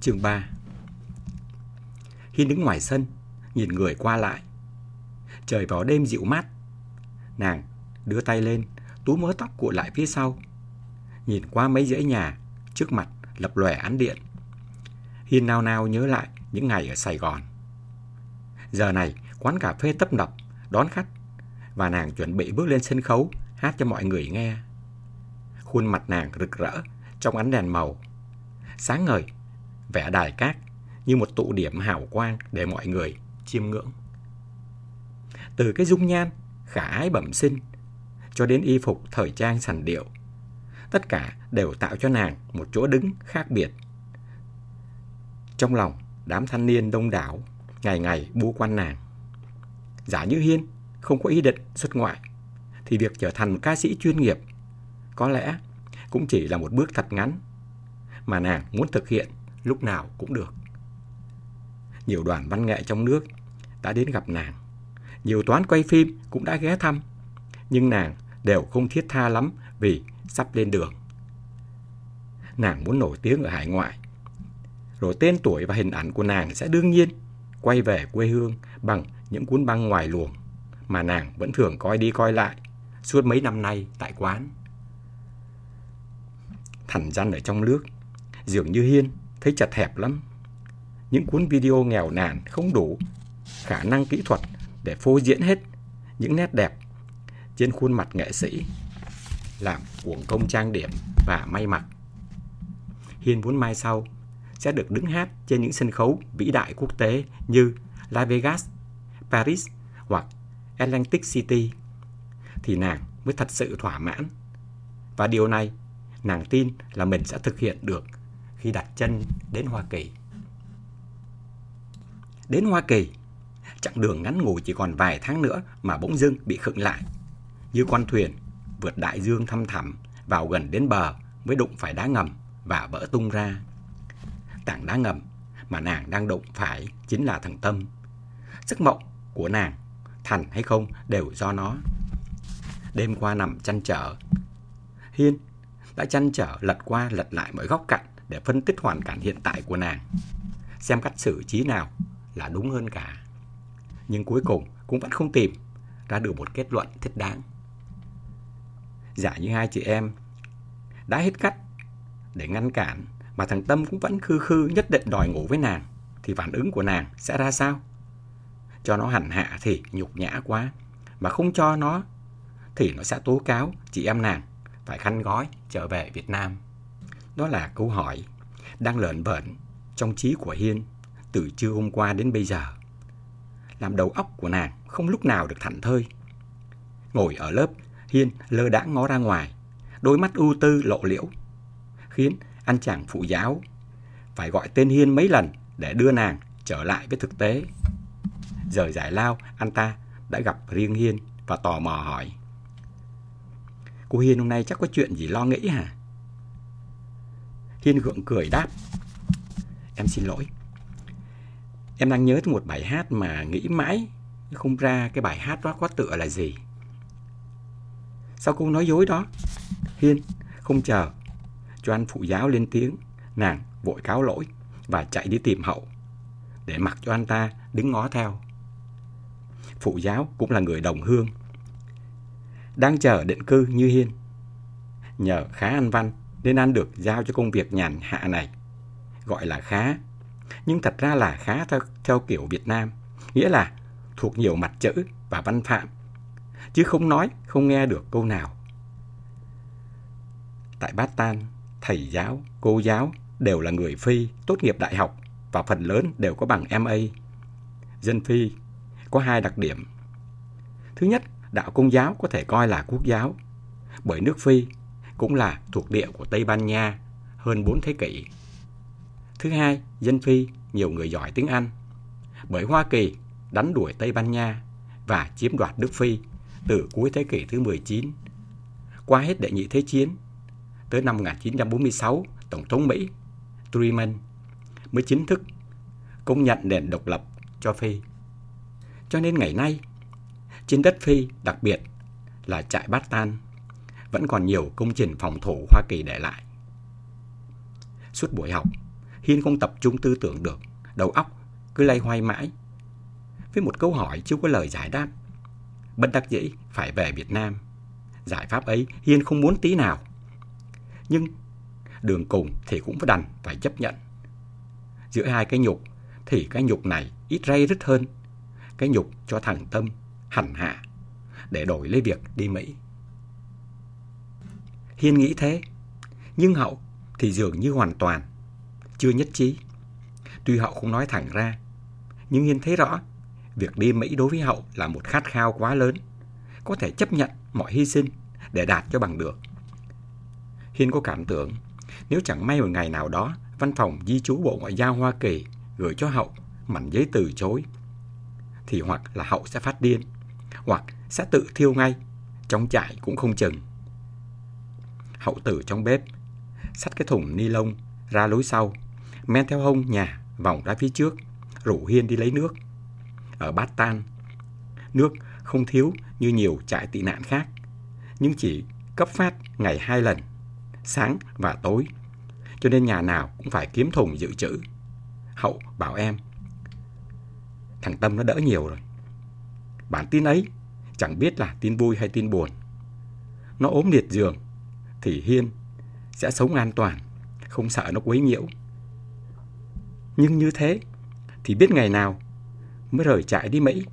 Chương 3 Hiên đứng ngoài sân, nhìn người qua lại. Trời vào đêm dịu mát. Nàng đưa tay lên, túm mớ tóc cuộn lại phía sau. Nhìn qua mấy dãy nhà, trước mặt lập lòe ánh điện. Hiên nao nao nhớ lại những ngày ở Sài Gòn. Giờ này, quán cà phê tấp nập, đón khách, và nàng chuẩn bị bước lên sân khấu, hát cho mọi người nghe. Khuôn mặt nàng rực rỡ trong ánh đèn màu. Sáng ngời, vẻ đài cát như một tụ điểm hào quang để mọi người chiêm ngưỡng. Từ cái dung nhan, khả ái bẩm sinh, cho đến y phục thời trang sành điệu, tất cả đều tạo cho nàng một chỗ đứng khác biệt. Trong lòng, đám thanh niên đông đảo, ngày ngày bu quanh nàng. Giả như Hiên không có ý định xuất ngoại, thì việc trở thành một ca sĩ chuyên nghiệp có lẽ cũng chỉ là một bước thật ngắn mà nàng muốn thực hiện lúc nào cũng được. Nhiều đoàn văn nghệ trong nước đã đến gặp nàng. Nhiều toán quay phim cũng đã ghé thăm. Nhưng nàng đều không thiết tha lắm vì sắp lên đường. Nàng muốn nổi tiếng ở hải ngoại. Rồi tên tuổi và hình ảnh của nàng sẽ đương nhiên quay về quê hương bằng những cuốn băng ngoài luồng mà nàng vẫn thường coi đi coi lại suốt mấy năm nay tại quán. Thành Gian ở trong nước, dường như Hiên thấy chật hẹp lắm. Những cuốn video nghèo nàn không đủ khả năng kỹ thuật để phô diễn hết những nét đẹp trên khuôn mặt nghệ sĩ, làm cuồng công trang điểm và may mặc. Hiên muốn mai sau sẽ được đứng hát trên những sân khấu vĩ đại quốc tế như Las Vegas, Paris hoặc Atlantic City thì nàng mới thật sự thỏa mãn. Và điều này nàng tin là mình sẽ thực hiện được khi đặt chân đến Hoa Kỳ. Đến Hoa Kỳ, chặng đường ngắn ngủi chỉ còn vài tháng nữa mà bỗng dưng bị khựng lại. Như con thuyền vượt đại dương thăm thẳm vào gần đến bờ mới đụng phải đá ngầm và vỡ tung ra. Tảng đá ngầm mà nàng đang đụng phải chính là thằng Tâm. Giấc mộng của nàng, thành hay không đều do nó. Đêm qua nằm chăn trở, Hiên đã chăn trở lật qua lật lại mọi góc cạnh để phân tích hoàn cảnh hiện tại của nàng. Xem cách xử trí nào là đúng hơn cả. Nhưng cuối cùng cũng vẫn không tìm ra được một kết luận thích đáng. Giả như hai chị em đã hết cách để ngăn cản mà thằng Tâm cũng vẫn khư khư nhất định đòi ngủ với nàng, thì phản ứng của nàng sẽ ra sao? Cho nó hành hạ thì nhục nhã quá, mà không cho nó thì nó sẽ tố cáo chị em nàng phải khăn gói trở về Việt Nam. Đó là câu hỏi đang lợn vợn trong trí của Hiên từ trưa hôm qua đến bây giờ. Làm đầu óc của nàng không lúc nào được thảnh thơi. Ngồi ở lớp, Hiên lơ đãng ngó ra ngoài, đôi mắt ưu tư lộ liễu, khiến anh chàng phụ giáo phải gọi tên Hiên mấy lần để đưa nàng trở lại với thực tế. Giờ giải lao, anh ta đã gặp riêng Hiên và tò mò hỏi. Cô Hiên hôm nay chắc có chuyện gì lo nghĩ hả? Hiên gượng cười đáp. Em xin lỗi. Em đang nhớ một bài hát mà nghĩ mãi không ra cái bài hát đó có tựa là gì. Sao cô nói dối đó? Hiên không chờ cho anh phụ giáo lên tiếng, nàng vội cáo lỗi và chạy đi tìm hậu để mặc cho anh ta đứng ngó theo. Phụ giáo cũng là người đồng hương. Đang chờ định cư như Hiên. Nhờ khá ăn văn nên anh được giao cho công việc nhàn hạ này. Gọi là khá, nhưng thật ra là khá theo, theo kiểu Việt Nam, nghĩa là thuộc nhiều mặt chữ và văn phạm, chứ không nói, không nghe được câu nào. Tại Bát Tan, thầy giáo, cô giáo đều là người Phi tốt nghiệp đại học và phần lớn đều có bằng MA. Dân Phi có hai đặc điểm. Thứ nhất, đạo công giáo có thể coi là quốc giáo, bởi nước Phi cũng là thuộc địa của Tây Ban Nha hơn 4 thế kỷ. Thứ hai, dân Phi nhiều người giỏi tiếng Anh, bởi Hoa Kỳ đánh đuổi Tây Ban Nha và chiếm đoạt nước Phi từ cuối thế kỷ thứ 19. Qua hết đệ nhị thế chiến, tới năm 1946, Tổng thống Mỹ Truman mới chính thức công nhận nền độc lập cho Phi. Cho nên ngày nay, trên đất Phi đặc biệt là trại Bát Tan vẫn còn nhiều công trình phòng thủ Hoa Kỳ để lại. Suốt buổi học, Hiên không tập trung tư tưởng được, đầu óc cứ lay hoay mãi. Với một câu hỏi chưa có lời giải đáp, bất đắc dĩ phải về Việt Nam. Giải pháp ấy Hiên không muốn tí nào. Nhưng đường cùng thì cũng phải đành phải chấp nhận. Giữa hai cái nhục thì cái nhục này ít ray rứt hơn. Cái nhục cho thằng Tâm hành hạ để đổi lấy việc đi Mỹ. Hiên nghĩ thế, nhưng Hậu thì dường như hoàn toàn chưa nhất trí. Tuy Hậu không nói thẳng ra, nhưng Hiên thấy rõ việc đi Mỹ đối với Hậu là một khát khao quá lớn, có thể chấp nhận mọi hy sinh để đạt cho bằng được. Hiên có cảm tưởng nếu chẳng may một ngày nào đó văn phòng di trú Bộ Ngoại giao Hoa Kỳ gửi cho Hậu mảnh giấy từ chối, thì hoặc là Hậu sẽ phát điên, hoặc sẽ tự thiêu ngay, trong trại cũng không chừng. Hậu tử trong bếp, sắt cái thùng ni lông ra lối sau, men theo hông nhà vòng ra phía trước, rủ Hiên đi lấy nước. Ở bát tan, nước không thiếu như nhiều trại tị nạn khác, nhưng chỉ cấp phát ngày hai lần, sáng và tối, cho nên nhà nào cũng phải kiếm thùng dự trữ. Hậu bảo em, thằng Tâm nó đỡ nhiều rồi. Bản tin ấy chẳng biết là tin vui hay tin buồn. Nó ốm liệt giường thì Hiên sẽ sống an toàn, không sợ nó quấy nhiễu. Nhưng như thế thì biết ngày nào mới rời trại đi Mỹ.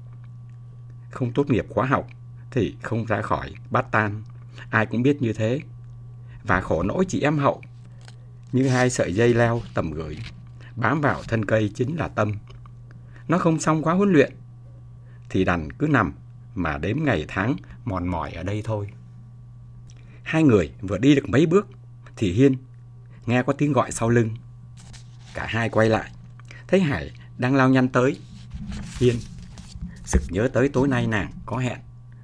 Không tốt nghiệp khóa học thì không ra khỏi bát tan. Ai cũng biết như thế. Và khổ nỗi chị em hậu như hai sợi dây leo tầm gửi bám vào thân cây chính là tâm. Nó không xong quá huấn luyện thì đành cứ nằm mà đếm ngày tháng mòn mỏi ở đây thôi. Hai người vừa đi được mấy bước thì Hiên nghe có tiếng gọi sau lưng. Cả hai quay lại, thấy Hải đang lao nhanh tới. Hiên sực nhớ tới tối nay nàng có hẹn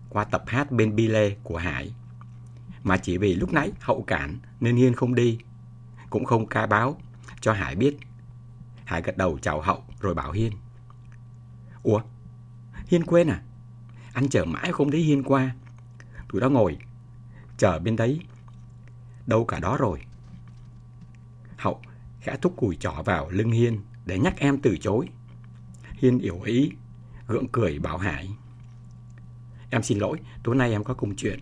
qua tập hát bên bi lê của Hải. Mà chỉ vì lúc nãy hậu cản nên Hiên không đi, cũng không ca báo cho Hải biết. Hải gật đầu chào hậu rồi bảo Hiên. Ủa, Hiên quên à? Anh chờ mãi không thấy Hiên qua. Tụi đó ngồi, chờ bên đấy. Đâu cả đó rồi. Hậu khẽ thúc cùi trỏ vào lưng Hiên để nhắc em từ chối. Hiên hiểu ý, gượng cười bảo Hải. Em xin lỗi, tối nay em có công chuyện.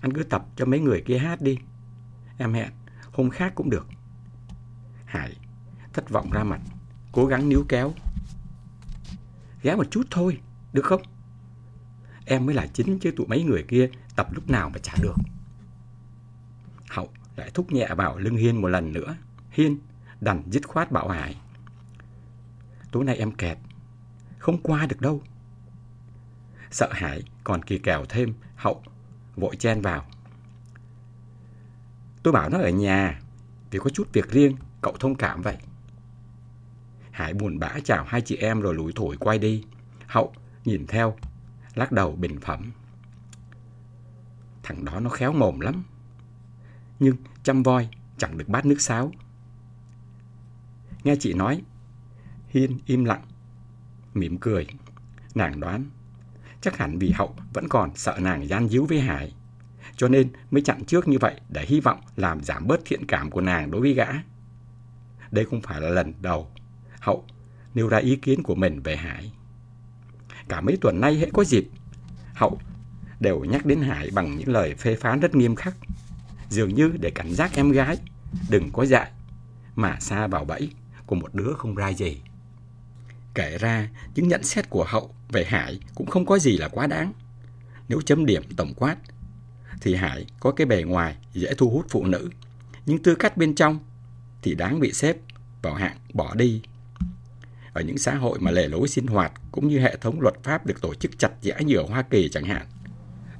Anh cứ tập cho mấy người kia hát đi. Em hẹn, hôm khác cũng được. Hải thất vọng ra mặt, cố gắng níu kéo. Ghé một chút thôi, được không? Em mới là chính chứ tụi mấy người kia tập lúc nào mà chả được. Lại thúc nhẹ vào lưng Hiên một lần nữa. Hiên đành dứt khoát bảo Hải. Tối nay em kẹt, không qua được đâu. Sợ Hải còn kỳ kèo thêm, Hậu vội chen vào. Tôi bảo nó ở nhà, vì có chút việc riêng, cậu thông cảm vậy. Hải buồn bã chào hai chị em rồi lủi thổi quay đi. Hậu nhìn theo, lắc đầu bình phẩm. Thằng đó nó khéo mồm lắm. Nhưng chăm voi chẳng được bát nước sáo. Nghe chị nói, Hiên im lặng, mỉm cười. Nàng đoán, chắc hẳn vì Hậu vẫn còn sợ nàng gian díu với Hải. Cho nên mới chặn trước như vậy để hy vọng làm giảm bớt thiện cảm của nàng đối với gã. Đây không phải là lần đầu Hậu nêu ra ý kiến của mình về Hải. Cả mấy tuần nay hễ có dịp, Hậu đều nhắc đến Hải bằng những lời phê phán rất nghiêm khắc, dường như để cảnh giác em gái đừng có dại mà xa vào bẫy của một đứa không ra gì. Kể ra, những nhận xét của Hậu về Hải cũng không có gì là quá đáng. Nếu chấm điểm tổng quát, thì Hải có cái bề ngoài dễ thu hút phụ nữ, nhưng tư cách bên trong thì đáng bị xếp vào hạng bỏ đi ở những xã hội mà lề lối sinh hoạt cũng như hệ thống luật pháp được tổ chức chặt chẽ như ở Hoa Kỳ chẳng hạn,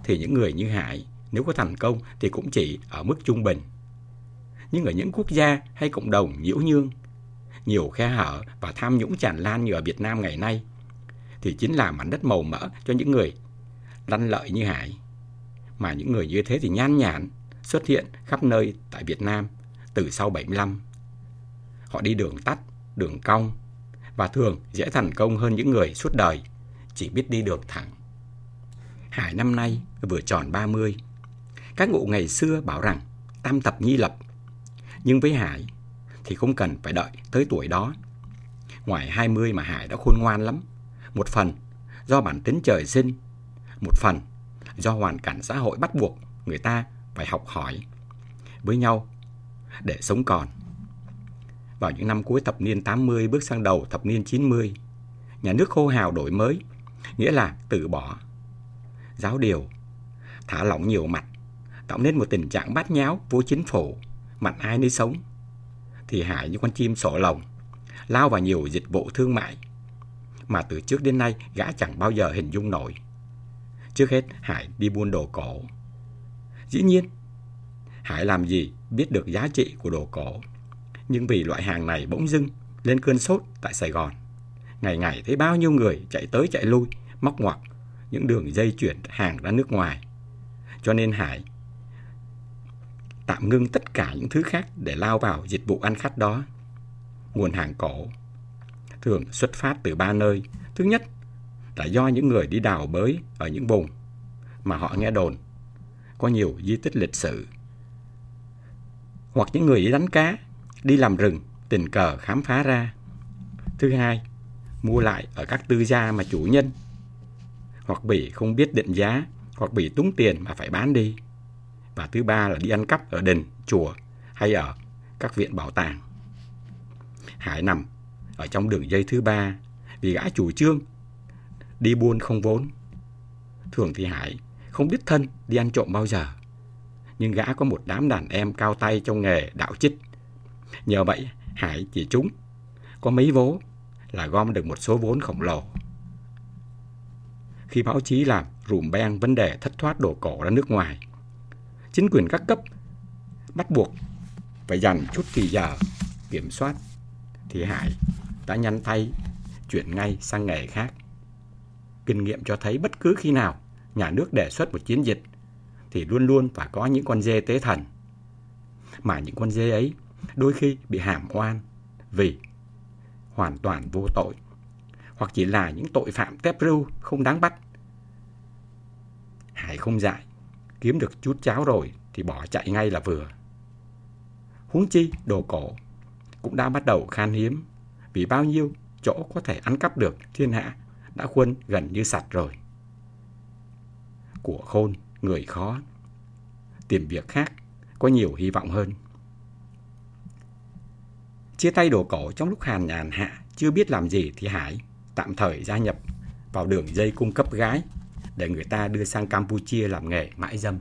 thì những người như Hải nếu có thành công thì cũng chỉ ở mức trung bình. Nhưng ở những quốc gia hay cộng đồng nhiễu nhương, nhiều khe hở và tham nhũng tràn lan như ở Việt Nam ngày nay, thì chính là mảnh đất màu mỡ cho những người lăn lợi như Hải. Mà những người như thế thì nhan nhản xuất hiện khắp nơi tại Việt Nam từ sau 75. Họ đi đường tắt, đường cong, và thường dễ thành công hơn những người suốt đời chỉ biết đi đường thẳng. Hải năm nay vừa tròn 30. Các ngụ ngày xưa bảo rằng tam tập nhi lập. Nhưng với Hải thì không cần phải đợi tới tuổi đó. Ngoài 20 mà Hải đã khôn ngoan lắm. Một phần do bản tính trời sinh, một phần do hoàn cảnh xã hội bắt buộc người ta phải học hỏi với nhau để sống còn. Vào những năm cuối thập niên 80 bước sang đầu thập niên 90, nhà nước hô hào đổi mới, nghĩa là từ bỏ giáo điều, thả lỏng nhiều mặt, tạo nên một tình trạng bát nháo vô chính phủ, mặt ai nấy sống. Thì Hải như con chim sổ lồng, lao vào nhiều dịch vụ thương mại mà từ trước đến nay gã chẳng bao giờ hình dung nổi. Trước hết Hải đi buôn đồ cổ. Dĩ nhiên, Hải làm gì biết được giá trị của đồ cổ. Nhưng vì loại hàng này bỗng dưng lên cơn sốt tại Sài Gòn. Ngày ngày thấy bao nhiêu người chạy tới chạy lui, móc ngoặc những đường dây chuyển hàng ra nước ngoài. Cho nên Hải tạm ngưng tất cả những thứ khác để lao vào dịch vụ ăn khách đó. Nguồn hàng cổ thường xuất phát từ ba nơi. Thứ nhất là do những người đi đào bới ở những vùng mà họ nghe đồn có nhiều di tích lịch sử. Hoặc những người đi đánh cá, đi làm rừng, tình cờ khám phá ra. Thứ hai, mua lại ở các tư gia mà chủ nhân hoặc bị không biết định giá hoặc bị túng tiền mà phải bán đi. Và thứ ba là đi ăn cắp ở đền, chùa hay ở các viện bảo tàng. Hải nằm ở trong đường dây thứ ba vì gã chủ trương đi buôn không vốn. Thường thì Hải không biết thân đi ăn trộm bao giờ. Nhưng gã có một đám đàn em cao tay trong nghề đạo chích. Nhờ vậy Hải chỉ trúng có mấy vố là gom được một số vốn khổng lồ. Khi báo chí làm rùm beng vấn đề thất thoát đồ cổ ra nước ngoài, chính quyền các cấp bắt buộc phải dành chút thì giờ kiểm soát thì Hải đã nhanh tay chuyển ngay sang nghề khác. Kinh nghiệm cho thấy bất cứ khi nào nhà nước đề xuất một chiến dịch thì luôn luôn phải có những con dê tế thần. Mà những con dê ấy đôi khi bị hàm oan vì hoàn toàn vô tội hoặc chỉ là những tội phạm tép rưu không đáng bắt. Hải không dại, kiếm được chút cháo rồi thì bỏ chạy ngay là vừa. Huống chi đồ cổ cũng đã bắt đầu khan hiếm vì bao nhiêu chỗ có thể ăn cắp được thiên hạ đã khuân gần như sạch rồi. Của khôn, người khó. Tìm việc khác có nhiều hy vọng hơn. Chia tay đồ cổ trong lúc hàn nhàn hạ chưa biết làm gì thì Hải tạm thời gia nhập vào đường dây cung cấp gái để người ta đưa sang Campuchia làm nghề mãi dâm.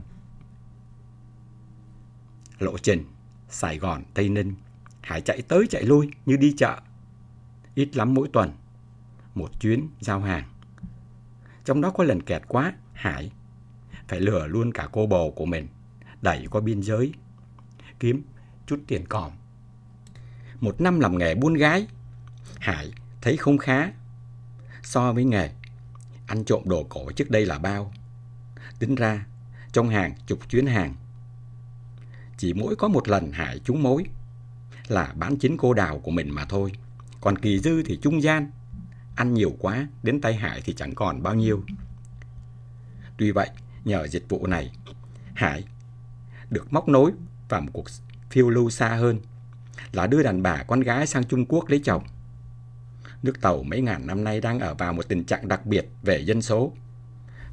Lộ trình Sài Gòn, Tây Ninh, Hải chạy tới chạy lui như đi chợ. Ít lắm mỗi tuần, một chuyến giao hàng. Trong đó có lần kẹt quá, Hải phải lừa luôn cả cô bồ của mình, đẩy qua biên giới, kiếm chút tiền còm. Một năm làm nghề buôn gái, Hải thấy không khá so với nghề anh trộm đồ cổ trước đây là bao. Tính ra, trong hàng chục chuyến hàng, chỉ mỗi có một lần Hải trúng mối là bán chính cô đào của mình mà thôi. Còn kỳ dư thì trung gian, ăn nhiều quá, đến tay Hải thì chẳng còn bao nhiêu. Tuy vậy, nhờ dịch vụ này, Hải được móc nối vào một cuộc phiêu lưu xa hơn là đưa đàn bà con gái sang Trung Quốc lấy chồng. Nước Tàu mấy ngàn năm nay đang ở vào một tình trạng đặc biệt về dân số.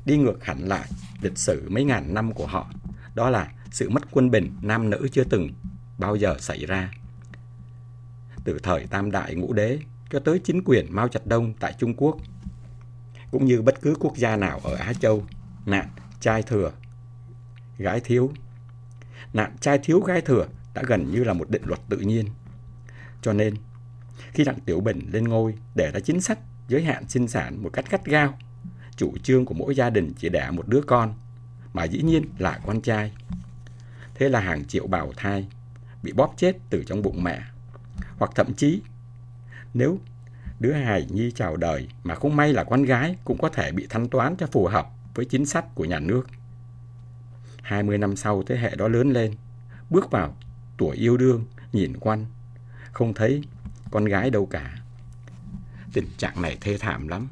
Đi ngược hẳn lại lịch sử mấy ngàn năm của họ, đó là sự mất quân bình nam nữ chưa từng bao giờ xảy ra. Từ thời Tam Đại Ngũ Đế cho tới chính quyền Mao Trạch Đông tại Trung Quốc, cũng như bất cứ quốc gia nào ở Á Châu, nạn trai thừa, gái thiếu. Nạn trai thiếu gái thừa đã gần như là một định luật tự nhiên. Cho nên, khi Đặng Tiểu Bình lên ngôi để ra chính sách giới hạn sinh sản một cách gắt gao, chủ trương của mỗi gia đình chỉ đẻ một đứa con, mà dĩ nhiên là con trai. Thế là hàng triệu bào thai bị bóp chết từ trong bụng mẹ. Hoặc thậm chí, nếu đứa hài nhi chào đời mà không may là con gái cũng có thể bị thanh toán cho phù hợp với chính sách của nhà nước. 20 năm sau thế hệ đó lớn lên, bước vào tuổi yêu đương, nhìn quanh, không thấy con gái đâu cả. Tình trạng này thê thảm lắm.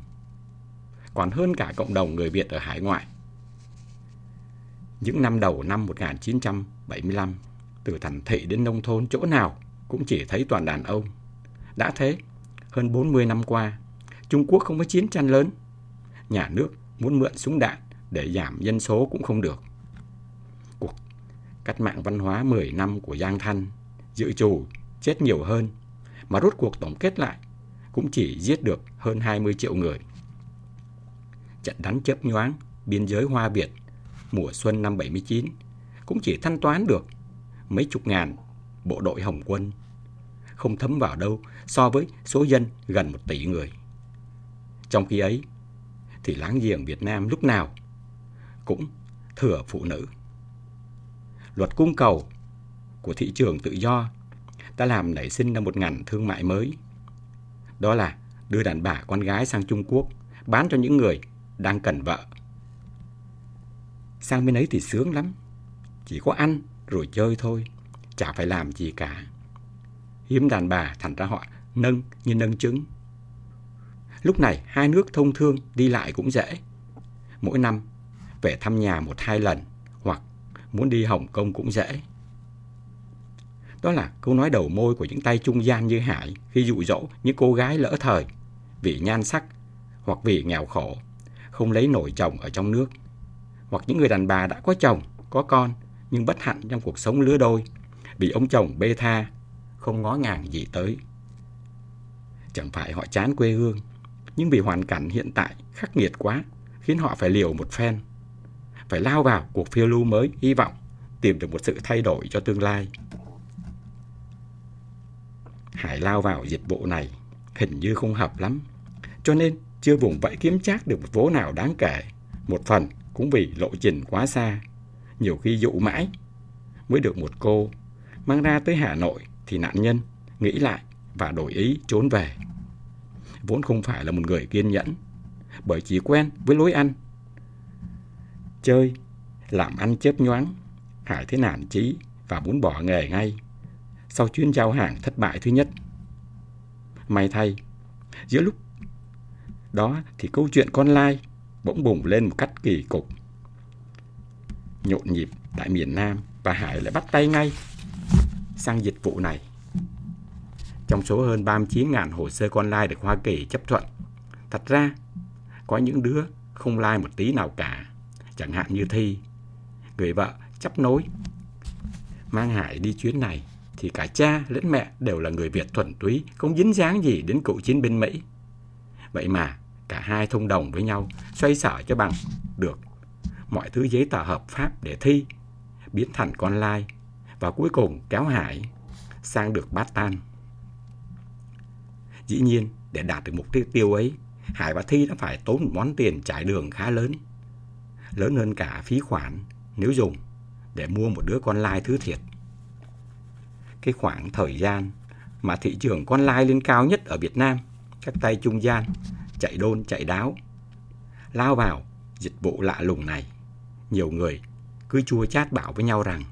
Còn hơn cả cộng đồng người Việt ở hải ngoại. Những năm đầu năm 1975, từ thành thị đến nông thôn chỗ nào cũng chỉ thấy toàn đàn ông. Đã thế, hơn 40 năm qua, Trung Quốc không có chiến tranh lớn. Nhà nước muốn mượn súng đạn để giảm dân số cũng không được. Cuộc cách mạng văn hóa 10 năm của Giang Thanh dự trù chết nhiều hơn, mà rốt cuộc tổng kết lại cũng chỉ giết được hơn 20 triệu người. Trận đánh chớp nhoáng biên giới Hoa Việt mùa xuân năm 79 cũng chỉ thanh toán được mấy chục ngàn bộ đội Hồng quân. Không thấm vào đâu so với số dân gần một tỷ người. Trong khi ấy, thì láng giềng Việt Nam lúc nào cũng thừa phụ nữ. Luật cung cầu của thị trường tự do đã làm nảy sinh ra một ngành thương mại mới. Đó là đưa đàn bà con gái sang Trung Quốc bán cho những người đang cần vợ. Sang bên ấy thì sướng lắm, chỉ có ăn rồi chơi thôi, chả phải làm gì cả. Hiếm đàn bà thành ra họ nâng như nâng trứng. Lúc này hai nước thông thương đi lại cũng dễ. Mỗi năm về thăm nhà một hai lần hoặc muốn đi Hồng Kông cũng dễ. Đó là câu nói đầu môi của những tay trung gian như Hải khi dụ dỗ những cô gái lỡ thời vì nhan sắc hoặc vì nghèo khổ, không lấy nổi chồng ở trong nước. Hoặc những người đàn bà đã có chồng, có con nhưng bất hạnh trong cuộc sống lứa đôi vì ông chồng bê tha, không ngó ngàng gì tới. Chẳng phải họ chán quê hương, nhưng vì hoàn cảnh hiện tại khắc nghiệt quá khiến họ phải liều một phen. Phải lao vào cuộc phiêu lưu mới hy vọng tìm được một sự thay đổi cho tương lai. Hải lao vào dịch vụ này hình như không hợp lắm. Cho nên chưa vùng vẫy kiếm chắc được một vố nào đáng kể. Một phần cũng vì lộ trình quá xa. Nhiều khi dụ mãi mới được một cô. Mang ra tới Hà Nội thì nạn nhân nghĩ lại và đổi ý trốn về. Vốn không phải là một người kiên nhẫn bởi chỉ quen với lối ăn. Chơi, làm ăn chớp nhoáng, Hải thấy nản chí và muốn bỏ nghề ngay sau chuyến giao hàng thất bại thứ nhất. May thay, giữa lúc đó thì câu chuyện con lai bỗng bùng lên một cách kỳ cục. Nhộn nhịp tại miền Nam và Hải lại bắt tay ngay sang dịch vụ này. Trong số hơn 39.000 hồ sơ con lai được Hoa Kỳ chấp thuận, thật ra có những đứa không lai một tí nào cả, chẳng hạn như Thi, người vợ chấp nối. Mang Hải đi chuyến này thì cả cha lẫn mẹ đều là người Việt thuần túy, không dính dáng gì đến cựu chiến binh Mỹ. Vậy mà cả hai thông đồng với nhau xoay sở cho bằng được mọi thứ giấy tờ hợp pháp để thi biến thành con lai và cuối cùng kéo Hải sang được bát tan. Dĩ nhiên, để đạt được mục tiêu ấy, Hải và Thi đã phải tốn một món tiền trải đường khá lớn. Lớn hơn cả phí khoản nếu dùng để mua một đứa con lai thứ thiệt cái khoảng thời gian mà thị trường con lai lên cao nhất ở Việt Nam, các tay trung gian chạy đôn chạy đáo lao vào dịch vụ lạ lùng này. Nhiều người cứ chua chát bảo với nhau rằng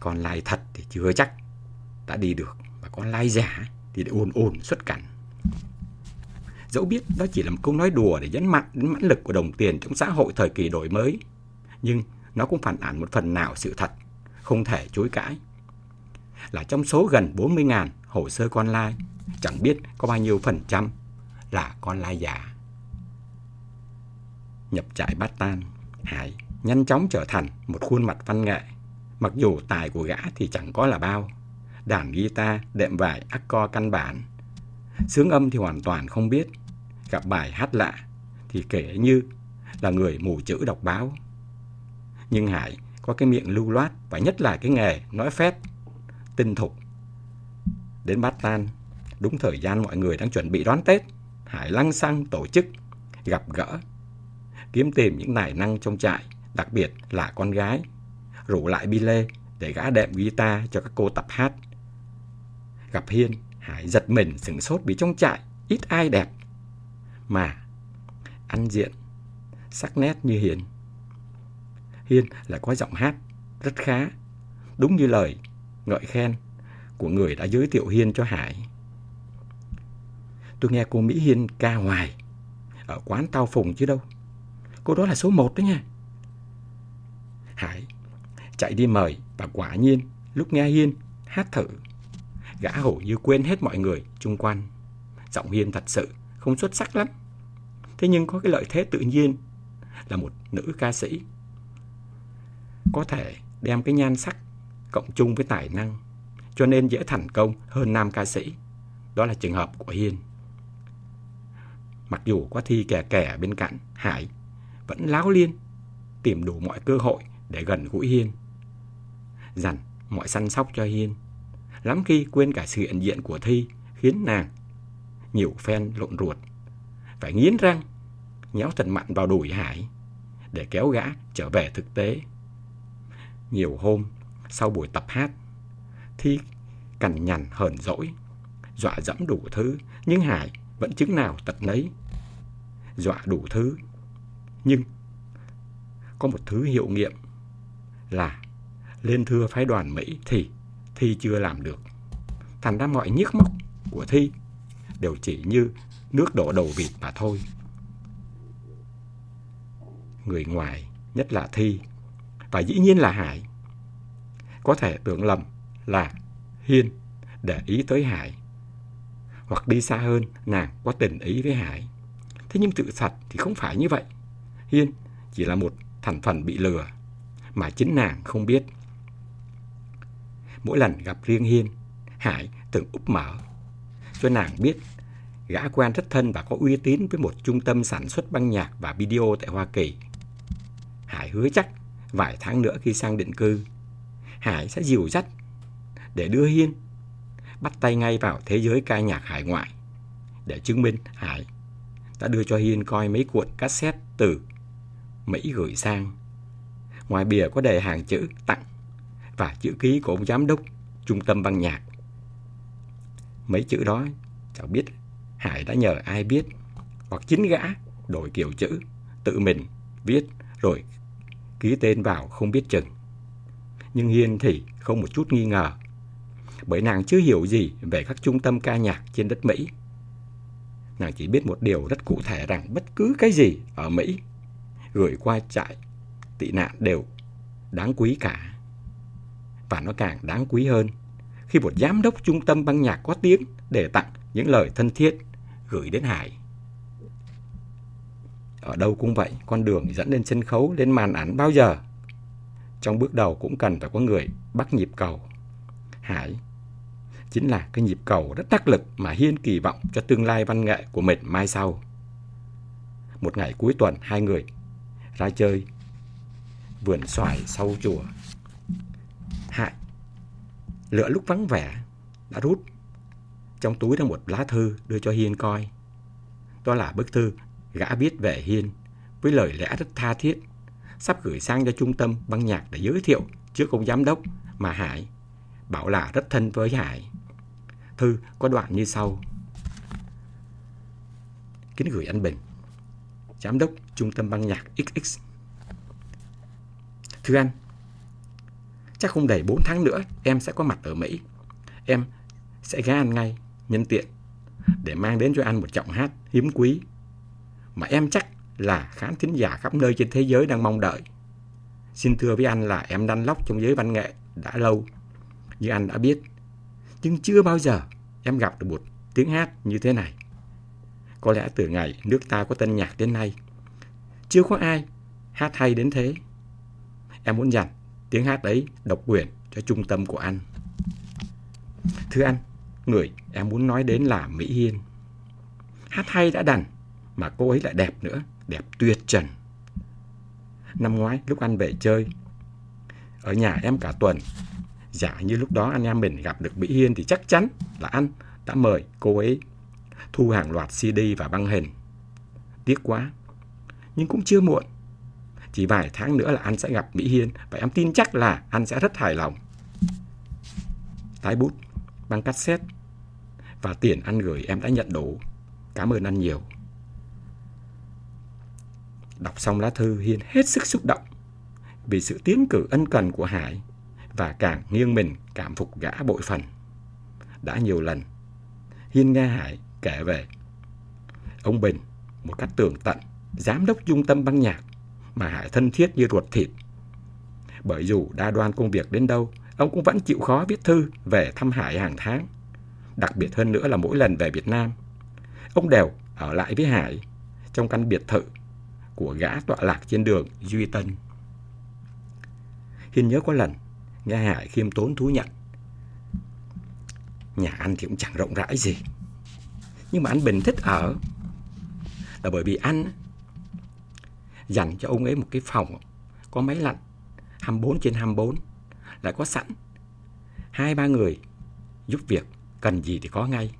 con lai thật thì chưa chắc đã đi được và con lai giả thì đã ồn ồn xuất cảnh. Dẫu biết đó chỉ là một câu nói đùa để nhấn mạnh đến mãn lực của đồng tiền trong xã hội thời kỳ đổi mới, nhưng nó cũng phản ảnh một phần nào sự thật không thể chối cãi. Là trong số gần 40.000 hồ sơ con lai, chẳng biết có bao nhiêu phần trăm là con lai giả. Nhập trại Bát Tan, Hải nhanh chóng trở thành một khuôn mặt văn nghệ. Mặc dù tài của gã thì chẳng có là bao. Đàn guitar, đệm vải, ác co căn bản. Sướng âm thì hoàn toàn không biết. Gặp bài hát lạ thì kể như là người mù chữ đọc báo. Nhưng Hải có cái miệng lưu loát và nhất là cái nghề nói phép tinh thục. Đến bát tan, đúng thời gian mọi người đang chuẩn bị đón Tết, Hải lăng xăng tổ chức, gặp gỡ, kiếm tìm những tài năng trong trại, đặc biệt là con gái, rủ lại bi lê để gã đệm guitar cho các cô tập hát. Gặp Hiên, Hải giật mình sửng sốt vì trong trại ít ai đẹp. Mà ăn diện, sắc nét như Hiền Hiên lại có giọng hát rất khá, đúng như lời ngợi khen của người đã giới thiệu Hiên cho Hải. Tôi nghe cô Mỹ Hiên ca hoài ở quán Tao Phùng chứ đâu. Cô đó là số một đấy nha. Hải chạy đi mời và quả nhiên lúc nghe Hiên hát thử. Gã hổ như quên hết mọi người chung quanh. Giọng Hiên thật sự không xuất sắc lắm. Thế nhưng có cái lợi thế tự nhiên là một nữ ca sĩ. Có thể đem cái nhan sắc cộng chung với tài năng cho nên dễ thành công hơn nam ca sĩ. Đó là trường hợp của Hiên. Mặc dù có Thi kè kè bên cạnh, Hải vẫn láo liên, tìm đủ mọi cơ hội để gần gũi Hiên. Dành mọi săn sóc cho Hiên. Lắm khi quên cả sự hiện diện của Thi khiến nàng nhiều phen lộn ruột. Phải nghiến răng, nhéo thật mặn vào đùi Hải để kéo gã trở về thực tế. Nhiều hôm, sau buổi tập hát, Thi cằn nhằn hờn dỗi, dọa dẫm đủ thứ, nhưng Hải vẫn chứng nào tật nấy. Dọa đủ thứ, nhưng có một thứ hiệu nghiệm là lên thưa phái đoàn Mỹ thì Thi chưa làm được. Thành ra mọi nhức móc của Thi đều chỉ như nước đổ đầu vịt mà thôi. Người ngoài, nhất là Thi, và dĩ nhiên là Hải, có thể tưởng lầm là Hiên để ý tới Hải. Hoặc đi xa hơn, nàng có tình ý với Hải. Thế nhưng tự thật thì không phải như vậy. Hiên chỉ là một thành phần bị lừa, mà chính nàng không biết. Mỗi lần gặp riêng Hiên, Hải từng úp mở, cho nàng biết gã quen rất thân và có uy tín với một trung tâm sản xuất băng nhạc và video tại Hoa Kỳ. Hải hứa chắc vài tháng nữa khi sang định cư, Hải sẽ dìu dắt để đưa Hiên bắt tay ngay vào thế giới ca nhạc hải ngoại. Để chứng minh Hải đã đưa cho Hiên coi mấy cuộn cassette từ Mỹ gửi sang. Ngoài bìa có đề hàng chữ tặng và chữ ký của ông giám đốc trung tâm băng nhạc. Mấy chữ đó chẳng biết Hải đã nhờ ai biết hoặc chính gã đổi kiểu chữ tự mình viết rồi ký tên vào không biết chừng. Nhưng Hiên thì không một chút nghi ngờ, bởi nàng chưa hiểu gì về các trung tâm ca nhạc trên đất Mỹ. Nàng chỉ biết một điều rất cụ thể rằng bất cứ cái gì ở Mỹ gửi qua trại tị nạn đều đáng quý cả. Và nó càng đáng quý hơn khi một giám đốc trung tâm băng nhạc có tiếng để tặng những lời thân thiết gửi đến Hải. Ở đâu cũng vậy, con đường dẫn lên sân khấu, lên màn ảnh bao giờ. Trong bước đầu cũng cần phải có người bắt nhịp cầu. Hải chính là cái nhịp cầu rất đắc lực mà Hiên kỳ vọng cho tương lai văn nghệ của mình mai sau. Một ngày cuối tuần hai người ra chơi vườn xoài sau chùa. Hại lựa lúc vắng vẻ đã rút trong túi ra một lá thư đưa cho Hiên coi. Đó là bức thư gã viết về Hiên với lời lẽ rất tha thiết sắp gửi sang cho trung tâm băng nhạc để giới thiệu trước ông giám đốc mà Hải bảo là rất thân với Hải. Thư có đoạn như sau. Kính gửi anh Bình, giám đốc trung tâm băng nhạc XX. Thưa anh, chắc không đầy 4 tháng nữa em sẽ có mặt ở Mỹ. Em sẽ ghé anh ngay, nhân tiện, để mang đến cho anh một trọng hát hiếm quý mà em chắc là khán thính giả khắp nơi trên thế giới đang mong đợi. Xin thưa với anh là em đan lóc trong giới văn nghệ đã lâu, như anh đã biết. Nhưng chưa bao giờ em gặp được một tiếng hát như thế này. Có lẽ từ ngày nước ta có tân nhạc đến nay, chưa có ai hát hay đến thế. Em muốn dành tiếng hát ấy độc quyền cho trung tâm của anh. Thưa anh, người em muốn nói đến là Mỹ Hiên. Hát hay đã đành, mà cô ấy lại đẹp nữa, đẹp tuyệt trần. Năm ngoái lúc anh về chơi, ở nhà em cả tuần, giả như lúc đó anh em mình gặp được Mỹ Hiên thì chắc chắn là anh đã mời cô ấy thu hàng loạt CD và băng hình. Tiếc quá, nhưng cũng chưa muộn. Chỉ vài tháng nữa là anh sẽ gặp Mỹ Hiên và em tin chắc là anh sẽ rất hài lòng. Tái bút, băng cassette và tiền anh gửi em đã nhận đủ. Cảm ơn anh nhiều. Đọc xong lá thư Hiên hết sức xúc động vì sự tiến cử ân cần của Hải và càng nghiêng mình cảm phục gã bội phần. Đã nhiều lần, Hiên nghe Hải kể về ông Bình một cách tường tận, giám đốc trung tâm băng nhạc mà Hải thân thiết như ruột thịt. Bởi dù đa đoan công việc đến đâu, ông cũng vẫn chịu khó viết thư về thăm Hải hàng tháng. Đặc biệt hơn nữa là mỗi lần về Việt Nam, ông đều ở lại với Hải trong căn biệt thự của gã tọa lạc trên đường Duy Tân. Hiên nhớ có lần, nghe Hải khiêm tốn thú nhận. Nhà anh thì cũng chẳng rộng rãi gì. Nhưng mà anh Bình thích ở là bởi vì anh dành cho ông ấy một cái phòng có máy lạnh 24 trên 24 lại có sẵn hai ba người giúp việc cần gì thì có ngay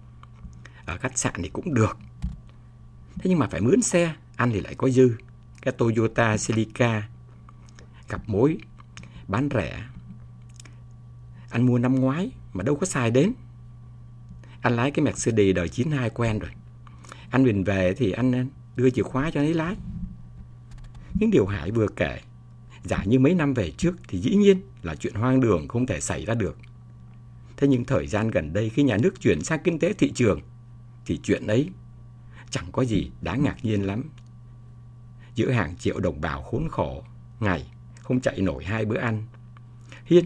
ở khách sạn thì cũng được thế nhưng mà phải mướn xe ăn thì lại có dư cái Toyota Celica. Cặp mối, bán rẻ. Anh mua năm ngoái mà đâu có xài đến. Anh lái cái Mercedes đời 92 quen rồi. Anh Bình về thì anh đưa chìa khóa cho anh ấy lái. Những điều Hải vừa kể, Giả như mấy năm về trước thì dĩ nhiên là chuyện hoang đường không thể xảy ra được. Thế nhưng thời gian gần đây khi nhà nước chuyển sang kinh tế thị trường thì chuyện ấy chẳng có gì đáng ngạc nhiên lắm. Giữa hàng triệu đồng bào khốn khổ, ngày không chạy nổi hai bữa ăn. Hiên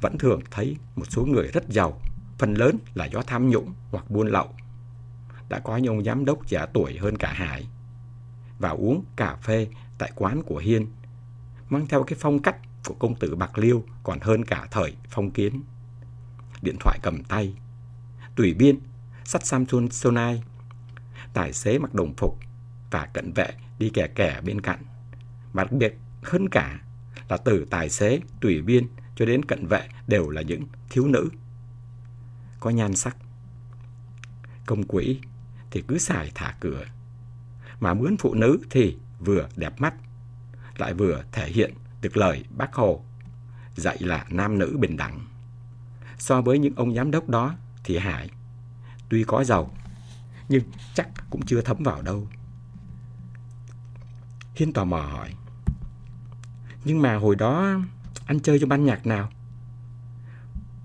vẫn thường thấy một số người rất giàu, phần lớn là do tham nhũng hoặc buôn lậu. Đã có những ông giám đốc trẻ tuổi hơn cả Hải và uống cà phê tại quán của Hiên mang theo cái phong cách của công tử Bạc Liêu còn hơn cả thời phong kiến. Điện thoại cầm tay, tùy biên, sắt Samsung Sonai, tài xế mặc đồng phục và cận vệ đi kè kè bên cạnh. Và đặc biệt hơn cả là từ tài xế, tùy viên cho đến cận vệ đều là những thiếu nữ. Có nhan sắc. Công quỹ thì cứ xài thả cửa. Mà mướn phụ nữ thì vừa đẹp mắt lại vừa thể hiện được lời bác Hồ dạy là nam nữ bình đẳng. So với những ông giám đốc đó thì Hải tuy có giàu nhưng chắc cũng chưa thấm vào đâu. Hiên tò mò hỏi Nhưng mà hồi đó anh chơi trong ban nhạc nào?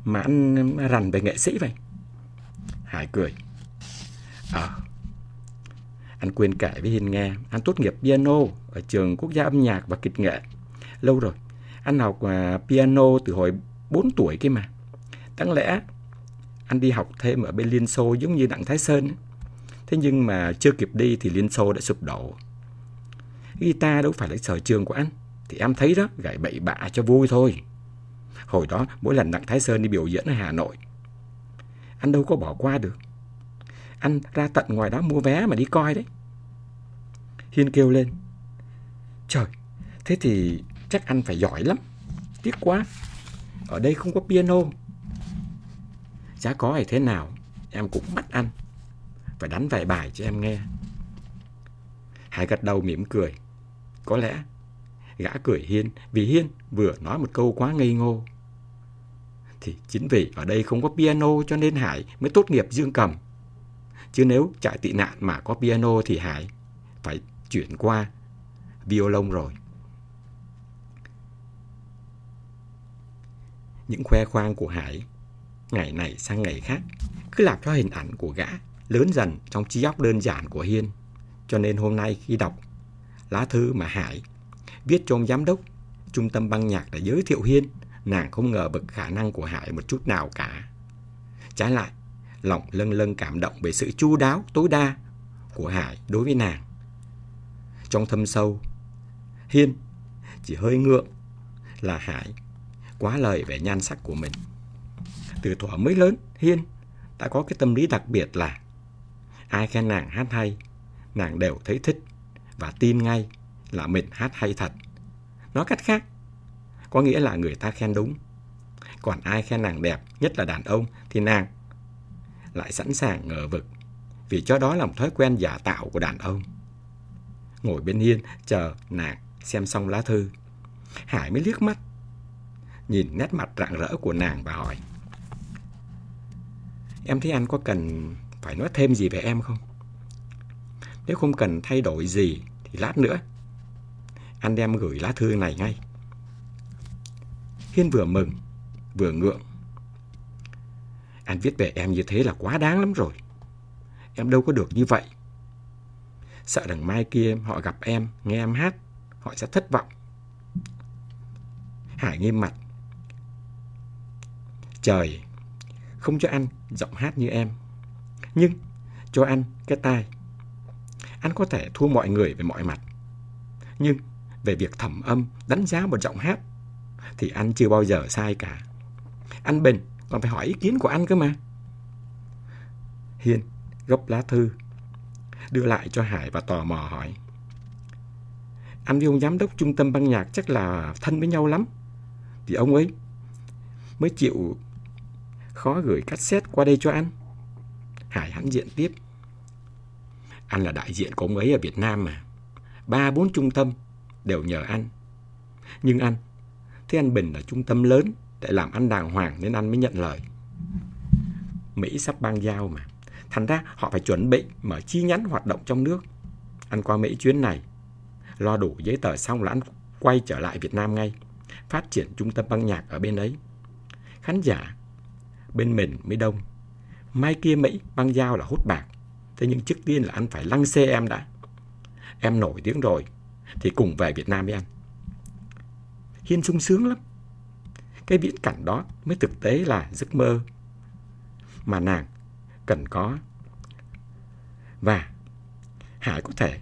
Mà anh rành về nghệ sĩ vậy? Hải cười Ờ anh quên kể với Hiên nghe, anh tốt nghiệp piano ở trường quốc gia âm nhạc và kịch nghệ. Lâu rồi, anh học à, piano từ hồi 4 tuổi kia mà. Đáng lẽ anh đi học thêm ở bên Liên Xô giống như Đặng Thái Sơn. Thế nhưng mà chưa kịp đi thì Liên Xô đã sụp đổ. Guitar đâu phải là sở trường của anh. Thì em thấy đó, gảy bậy bạ cho vui thôi. Hồi đó, mỗi lần Đặng Thái Sơn đi biểu diễn ở Hà Nội, anh đâu có bỏ qua được. Anh ra tận ngoài đó mua vé mà đi coi đấy. Hiên kêu lên. Trời, thế thì chắc anh phải giỏi lắm. Tiếc quá. Ở đây không có piano. Giá có hay thế nào, em cũng bắt anh. Phải đánh vài bài cho em nghe. Hải gật đầu mỉm cười. Có lẽ gã cười Hiên vì Hiên vừa nói một câu quá ngây ngô. Thì chính vì ở đây không có piano cho nên Hải mới tốt nghiệp dương cầm. Chứ nếu trại tị nạn mà có piano thì Hải phải chuyển qua violon rồi. Những khoe khoang của Hải ngày này sang ngày khác cứ làm cho hình ảnh của gã lớn dần trong trí óc đơn giản của Hiên. Cho nên hôm nay khi đọc lá thư mà Hải viết cho ông giám đốc trung tâm băng nhạc để giới thiệu Hiên, nàng không ngờ bực khả năng của Hải một chút nào cả. Trái lại, lòng lâng lâng cảm động về sự chu đáo tối đa của Hải đối với nàng. Trong thâm sâu, Hiên chỉ hơi ngượng là Hải quá lời về nhan sắc của mình. Từ thuở mới lớn, Hiên đã có cái tâm lý đặc biệt là ai khen nàng hát hay, nàng đều thấy thích và tin ngay là mình hát hay thật. Nói cách khác, có nghĩa là người ta khen đúng. Còn ai khen nàng đẹp, nhất là đàn ông, thì nàng lại sẵn sàng ngờ vực, vì cho đó là một thói quen giả tạo của đàn ông. Ngồi bên Hiên, chờ nàng xem xong lá thư. Hải mới liếc mắt, nhìn nét mặt rạng rỡ của nàng và hỏi. Em thấy anh có cần phải nói thêm gì về em không? Nếu không cần thay đổi gì thì lát nữa anh đem gửi lá thư này ngay. Hiên vừa mừng, vừa ngượng. Anh viết về em như thế là quá đáng lắm rồi. Em đâu có được như vậy. Sợ rằng mai kia họ gặp em, nghe em hát, họ sẽ thất vọng. Hải nghiêm mặt. Trời không cho anh giọng hát như em, nhưng cho anh cái tai. Anh có thể thua mọi người về mọi mặt, nhưng về việc thẩm âm, đánh giá một giọng hát thì anh chưa bao giờ sai cả. Anh Bình còn phải hỏi ý kiến của anh cơ mà. Hiên gấp lá thư, đưa lại cho Hải và tò mò hỏi. Anh với ông giám đốc trung tâm băng nhạc chắc là thân với nhau lắm. Thì ông ấy mới chịu khó gửi cassette qua đây cho anh. Hải hãnh diện tiếp. Anh là đại diện của ông ấy ở Việt Nam mà. Ba bốn trung tâm đều nhờ anh. Nhưng anh, thế anh Bình là trung tâm lớn để làm anh đàng hoàng nên anh mới nhận lời. Mỹ sắp băng giao mà. Thành ra họ phải chuẩn bị mở chi nhánh hoạt động trong nước. Anh qua Mỹ chuyến này, lo đủ giấy tờ xong là anh quay trở lại Việt Nam ngay. Phát triển trung tâm băng nhạc ở bên ấy. Khán giả bên mình mới đông. Mai kia Mỹ băng giao là hút bạc. Thế nhưng trước tiên là anh phải lăng xê em đã. Em nổi tiếng rồi, thì cùng về Việt Nam với anh. Hiên sung sướng lắm. Cái viễn cảnh đó mới thực tế là giấc mơ mà nàng cần có. Và Hải có thể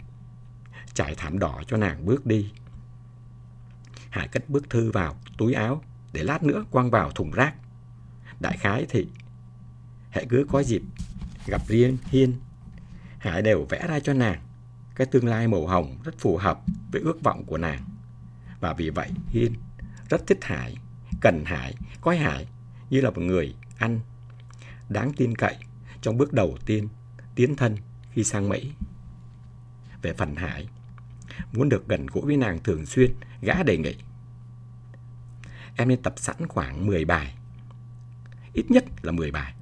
trải thảm đỏ cho nàng bước đi. Hải cất bức thư vào túi áo để lát nữa quăng vào thùng rác. Đại khái thì hãy cứ có dịp gặp riêng Hiên, Hải đều vẽ ra cho nàng cái tương lai màu hồng rất phù hợp với ước vọng của nàng. Và vì vậy Hiên rất thích Hải, cần Hải, coi Hải như là một người anh đáng tin cậy trong bước đầu tiên tiến thân khi sang Mỹ. Về phần Hải, muốn được gần gũi với nàng thường xuyên, gã đề nghị. Em nên tập sẵn khoảng 10 bài. Ít nhất là 10 bài.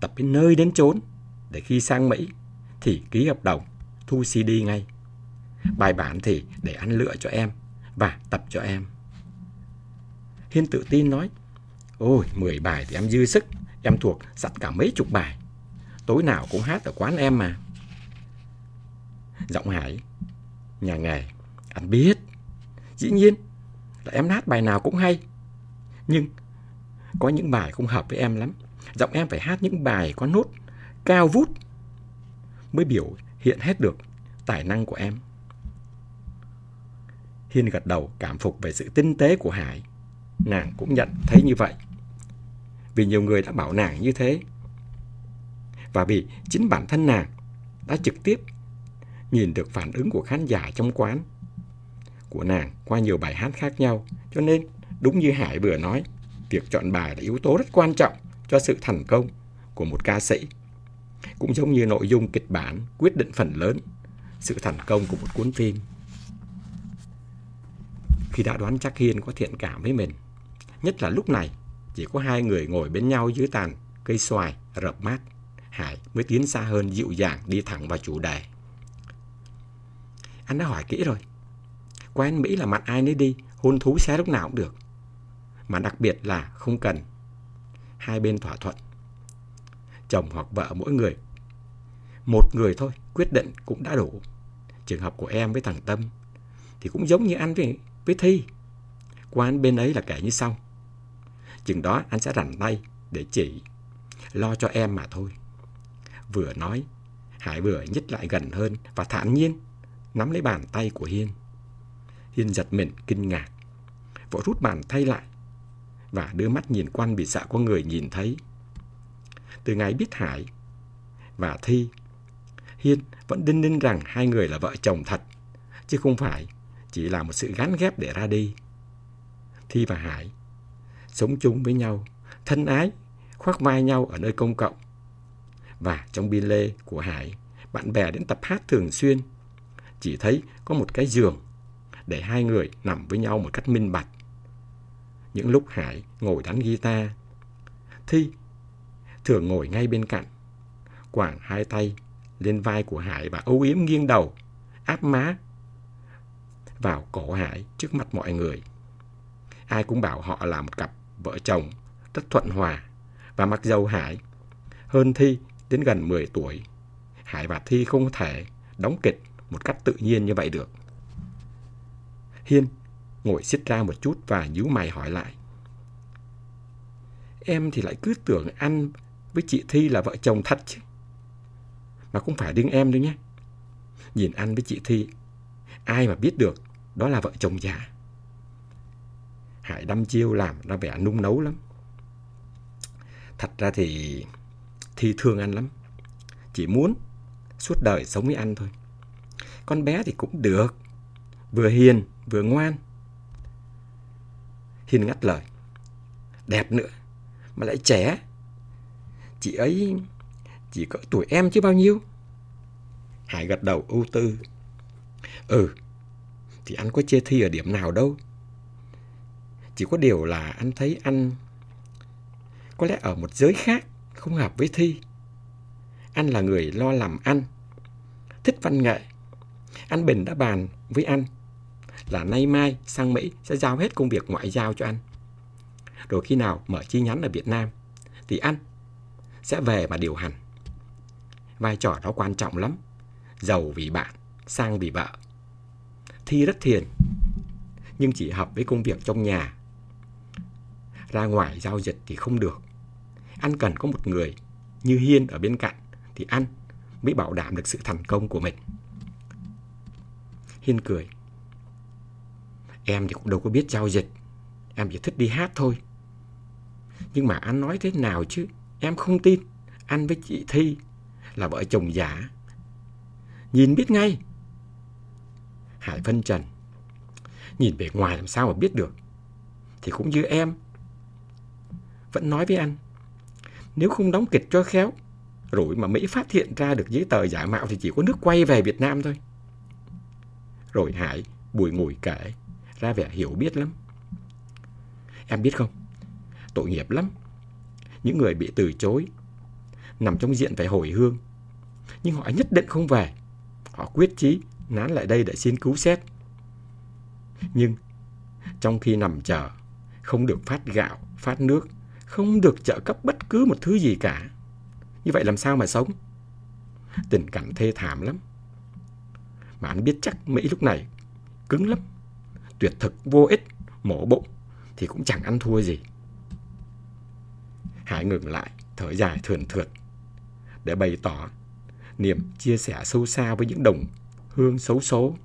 Tập đến nơi đến chốn để khi sang Mỹ thì ký hợp đồng, thu CD ngay. Bài bản thì để anh lựa cho em và tập cho em. Hiên tự tin nói, Ôi, 10 bài thì em dư sức, em thuộc sẵn cả mấy chục bài. Tối nào cũng hát ở quán em mà. Giọng Hải, nhà nghề, anh biết. Dĩ nhiên là em hát bài nào cũng hay. Nhưng có những bài không hợp với em lắm. Giọng em phải hát những bài có nốt cao vút mới biểu hiện hết được tài năng của em. Hiên gật đầu cảm phục về sự tinh tế của Hải. Nàng cũng nhận thấy như vậy. Vì nhiều người đã bảo nàng như thế. Và vì chính bản thân nàng đã trực tiếp nhìn được phản ứng của khán giả trong quán của nàng qua nhiều bài hát khác nhau. Cho nên, đúng như Hải vừa nói, việc chọn bài là yếu tố rất quan trọng cho sự thành công của một ca sĩ. Cũng giống như nội dung kịch bản quyết định phần lớn sự thành công của một cuốn phim. Khi đã đoán chắc Hiên có thiện cảm với mình, nhất là lúc này chỉ có hai người ngồi bên nhau dưới tàn cây xoài rợp mát, Hải mới tiến xa hơn dịu dàng đi thẳng vào chủ đề. Anh đã hỏi kỹ rồi. Quen Mỹ là mặt ai nấy đi, hôn thú xé lúc nào cũng được. Mà đặc biệt là không cần hai bên thỏa thuận. Chồng hoặc vợ mỗi người một người thôi, quyết định cũng đã đủ. Trường hợp của em với thằng Tâm thì cũng giống như anh với, với Thi. Qua anh bên ấy là kể như sau. Chừng đó anh sẽ rảnh tay để chỉ, lo cho em mà thôi. Vừa nói, Hải vừa nhích lại gần hơn và thản nhiên nắm lấy bàn tay của Hiên. Hiên giật mình kinh ngạc, vội rút bàn tay lại và đưa mắt nhìn quan bị sợ có người nhìn thấy. Từ ngày biết Hải và Thi Hiên vẫn đinh ninh rằng hai người là vợ chồng thật, chứ không phải chỉ là một sự gắn ghép để ra đi. Thi và Hải sống chung với nhau, thân ái, khoác vai nhau ở nơi công cộng. Và trong bi lê của Hải, bạn bè đến tập hát thường xuyên. Chỉ thấy có một cái giường để hai người nằm với nhau một cách minh bạch. Những lúc Hải ngồi đánh guitar, Thi thường ngồi ngay bên cạnh, Quảng hai tay lên vai của Hải và âu yếm nghiêng đầu, áp má vào cổ Hải trước mặt mọi người. Ai cũng bảo họ là một cặp vợ chồng rất thuận hòa và mặc dầu Hải hơn Thi đến gần 10 tuổi. Hải và Thi không thể đóng kịch một cách tự nhiên như vậy được. Hiên ngồi xích ra một chút và nhíu mày hỏi lại. em thì lại cứ tưởng anh với chị Thi là vợ chồng thật chứ. Mà không phải đương em đâu nhé. Nhìn anh với chị Thi, ai mà biết được đó là vợ chồng già, Hải đâm chiêu làm ra vẻ nung nấu lắm. Thật ra thì Thi thương anh lắm. Chỉ muốn suốt đời sống với anh thôi. Con bé thì cũng được. Vừa hiền, vừa ngoan. Hiền ngắt lời. Đẹp nữa. Mà lại trẻ. Chị ấy chỉ có tuổi em chứ bao nhiêu. Hải gật đầu ưu tư. Ừ, thì anh có chê Thi ở điểm nào đâu. Chỉ có điều là anh thấy anh có lẽ ở một giới khác, không hợp với Thi. Anh là người lo làm ăn, thích văn nghệ. Anh Bình đã bàn với anh là nay mai sang Mỹ sẽ giao hết công việc ngoại giao cho anh. Rồi khi nào mở chi nhánh ở Việt Nam thì anh sẽ về mà điều hành. Vai trò đó quan trọng lắm. Giàu vì bạn, sang vì vợ. Thi rất thiền, nhưng chỉ hợp với công việc trong nhà. Ra ngoài giao dịch thì không được. Anh cần có một người như Hiên ở bên cạnh thì anh mới bảo đảm được sự thành công của mình. Hiên cười. Em thì cũng đâu có biết giao dịch. Em chỉ thích đi hát thôi. Nhưng mà anh nói thế nào chứ? Em không tin. Anh với chị Thi là vợ chồng giả. Nhìn biết ngay. Hải phân trần. Nhìn bề ngoài làm sao mà biết được. Thì cũng như em. Vẫn nói với anh. Nếu không đóng kịch cho khéo, rồi mà Mỹ phát hiện ra được giấy tờ giả mạo thì chỉ có nước quay về Việt Nam thôi. Rồi Hải bùi ngùi kể, ra vẻ hiểu biết lắm. Em biết không, tội nghiệp lắm. Những người bị từ chối, nằm trong diện phải hồi hương. Nhưng họ nhất định không về. Họ quyết chí nán lại đây để xin cứu xét. Nhưng trong khi nằm chờ, không được phát gạo, phát nước, không được trợ cấp bất cứ một thứ gì cả. Như vậy làm sao mà sống? Tình cảnh thê thảm lắm. Mà anh biết chắc Mỹ lúc này cứng lắm. Tuyệt thực vô ích, mổ bụng thì cũng chẳng ăn thua gì. Hải ngừng lại, thở dài thườn thượt để bày tỏ niềm chia sẻ sâu xa với những đồng hương xấu số.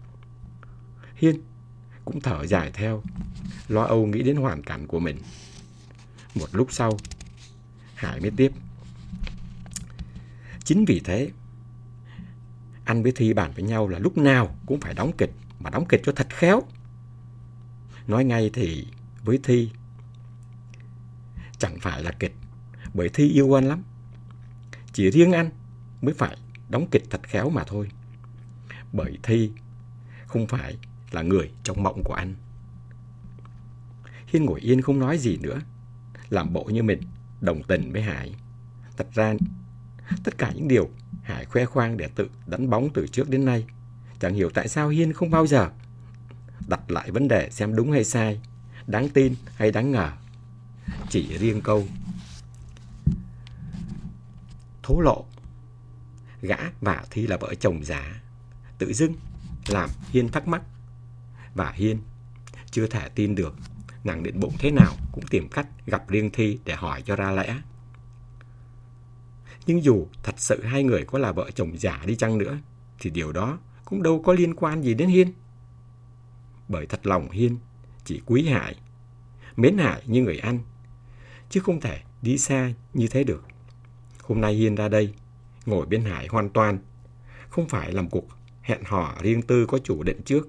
Hiên cũng thở dài theo, lo âu nghĩ đến hoàn cảnh của mình. Một lúc sau, Hải mới tiếp. Chính vì thế, anh với Thi bàn với nhau là lúc nào cũng phải đóng kịch, mà đóng kịch cho thật khéo. Nói ngay thì với Thi, chẳng phải là kịch, bởi Thi yêu anh lắm. Chỉ riêng anh mới phải đóng kịch thật khéo mà thôi. Bởi Thi không phải là người trong mộng của anh. Hiên ngồi yên không nói gì nữa, làm bộ như mình đồng tình với Hải. Thật ra, tất cả những điều Hải khoe khoang để tự đánh bóng từ trước đến nay, chẳng hiểu tại sao Hiên không bao giờ đặt lại vấn đề xem đúng hay sai, đáng tin hay đáng ngờ. Chỉ riêng câu thố lộ gã và Thi là vợ chồng giả tự dưng làm Hiên thắc mắc và Hiên chưa thể tin được nàng định bụng thế nào cũng tìm cách gặp riêng Thi để hỏi cho ra lẽ. Nhưng dù thật sự hai người có là vợ chồng giả đi chăng nữa, thì điều đó cũng đâu có liên quan gì đến Hiên. Bởi thật lòng Hiên chỉ quý Hải, mến Hải như người anh chứ không thể đi xa như thế được. Hôm nay Hiên ra đây, ngồi bên Hải hoàn toàn, không phải làm cuộc hẹn hò riêng tư có chủ định trước,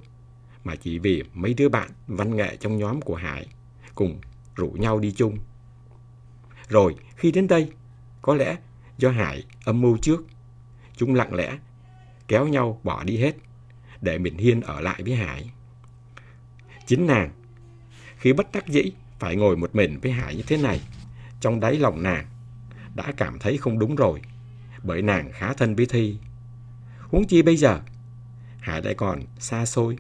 mà chỉ vì mấy đứa bạn văn nghệ trong nhóm của Hải cùng rủ nhau đi chung. Rồi khi đến đây, có lẽ do Hải âm mưu trước, chúng lặng lẽ kéo nhau bỏ đi hết, để mình Hiên ở lại với Hải. Chính nàng, khi bất đắc dĩ phải ngồi một mình với Hải như thế này, trong đáy lòng nàng đã cảm thấy không đúng rồi, bởi nàng khá thân với Thi. Huống chi bây giờ, Hải lại còn xa xôi,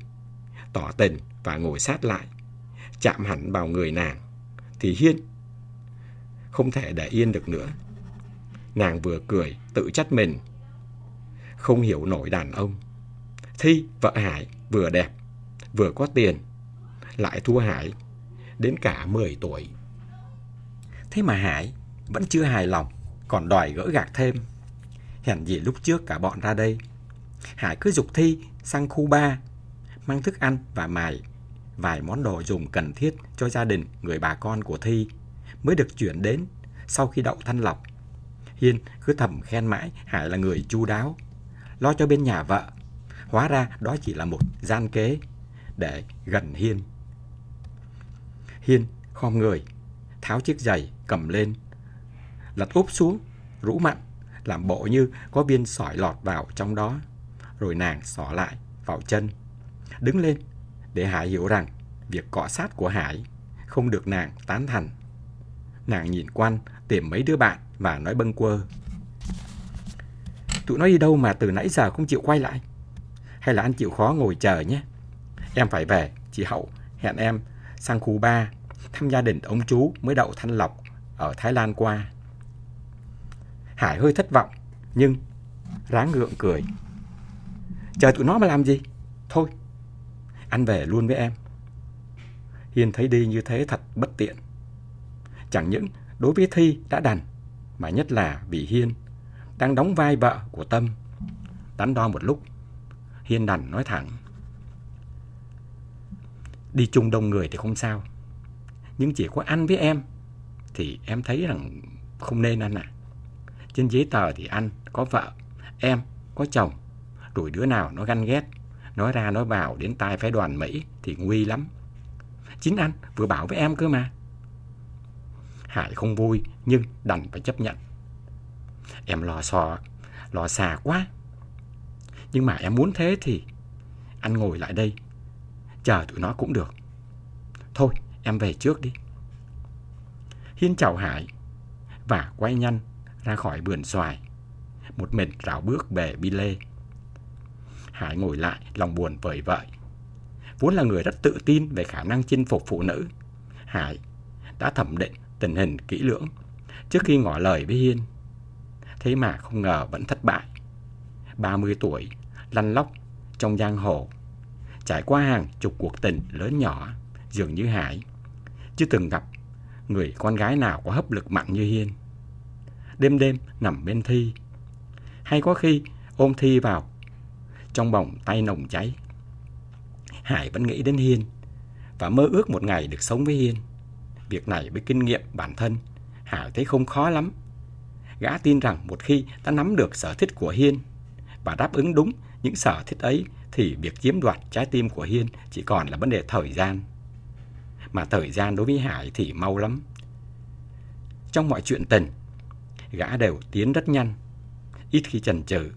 tỏ tình và ngồi sát lại, chạm hẳn vào người nàng, thì Hiên không thể để yên được nữa. Nàng vừa cười, tự trách mình. Không hiểu nổi đàn ông. Thi, vợ Hải, vừa đẹp, vừa có tiền, lại thua Hải đến cả 10 tuổi. Thế mà Hải vẫn chưa hài lòng, còn đòi gỡ gạc thêm. Hèn gì lúc trước cả bọn ra đây. Hải cứ dục Thi sang khu ba, mang thức ăn và mài vài món đồ dùng cần thiết cho gia đình người bà con của Thi mới được chuyển đến sau khi đậu thanh lọc. Hiên cứ thầm khen mãi Hải là người chu đáo, lo cho bên nhà vợ. Hóa ra đó chỉ là một gian kế để gần Hiên. Hiên khom người, tháo chiếc giày cầm lên, lật úp xuống, rũ mặn, làm bộ như có viên sỏi lọt vào trong đó. Rồi nàng xỏ lại vào chân, đứng lên để Hải hiểu rằng việc cọ sát của Hải không được nàng tán thành. Nàng nhìn quanh tìm mấy đứa bạn và nói bâng quơ. Tụi nó đi đâu mà từ nãy giờ không chịu quay lại? Hay là anh chịu khó ngồi chờ nhé? Em phải về, chị Hậu hẹn em sang khu 3 thăm gia đình ông chú mới đậu thanh lọc ở Thái Lan qua. Hải hơi thất vọng, nhưng ráng gượng cười. Chờ tụi nó mà làm gì? Thôi, anh về luôn với em. Hiên thấy đi như thế thật bất tiện. Chẳng những đối với Thi đã đành, mà nhất là vì Hiên đang đóng vai vợ của Tâm. Đắn đo một lúc, Hiên đành nói thẳng. Đi chung đông người thì không sao, nhưng chỉ có ăn với em thì em thấy rằng không nên ăn ạ. À. Trên giấy tờ thì anh có vợ, em có chồng, rồi đứa nào nó ganh ghét, nói ra nói vào đến tai phái đoàn Mỹ thì nguy lắm. Chính anh vừa bảo với em cơ mà. Hải không vui nhưng đành phải chấp nhận. Em lo xò, lo xa quá. Nhưng mà em muốn thế thì anh ngồi lại đây, chờ tụi nó cũng được. Thôi, em về trước đi. Hiên chào Hải và quay nhanh ra khỏi vườn xoài. Một mình rảo bước về bi lê. Hải ngồi lại lòng buồn vời vợi. Vốn là người rất tự tin về khả năng chinh phục phụ nữ. Hải đã thẩm định tình hình kỹ lưỡng trước khi ngỏ lời với Hiên. Thế mà không ngờ vẫn thất bại. 30 tuổi, lăn lóc trong giang hồ. Trải qua hàng chục cuộc tình lớn nhỏ, dường như Hải. Chưa từng gặp người con gái nào có hấp lực mạnh như Hiên. Đêm đêm nằm bên Thi. Hay có khi ôm Thi vào trong vòng tay nồng cháy. Hải vẫn nghĩ đến Hiên và mơ ước một ngày được sống với Hiên. Việc này với kinh nghiệm bản thân, Hải thấy không khó lắm. Gã tin rằng một khi ta nắm được sở thích của Hiên và đáp ứng đúng những sở thích ấy thì việc chiếm đoạt trái tim của Hiên chỉ còn là vấn đề thời gian. Mà thời gian đối với Hải thì mau lắm. Trong mọi chuyện tình, gã đều tiến rất nhanh, ít khi chần chừ.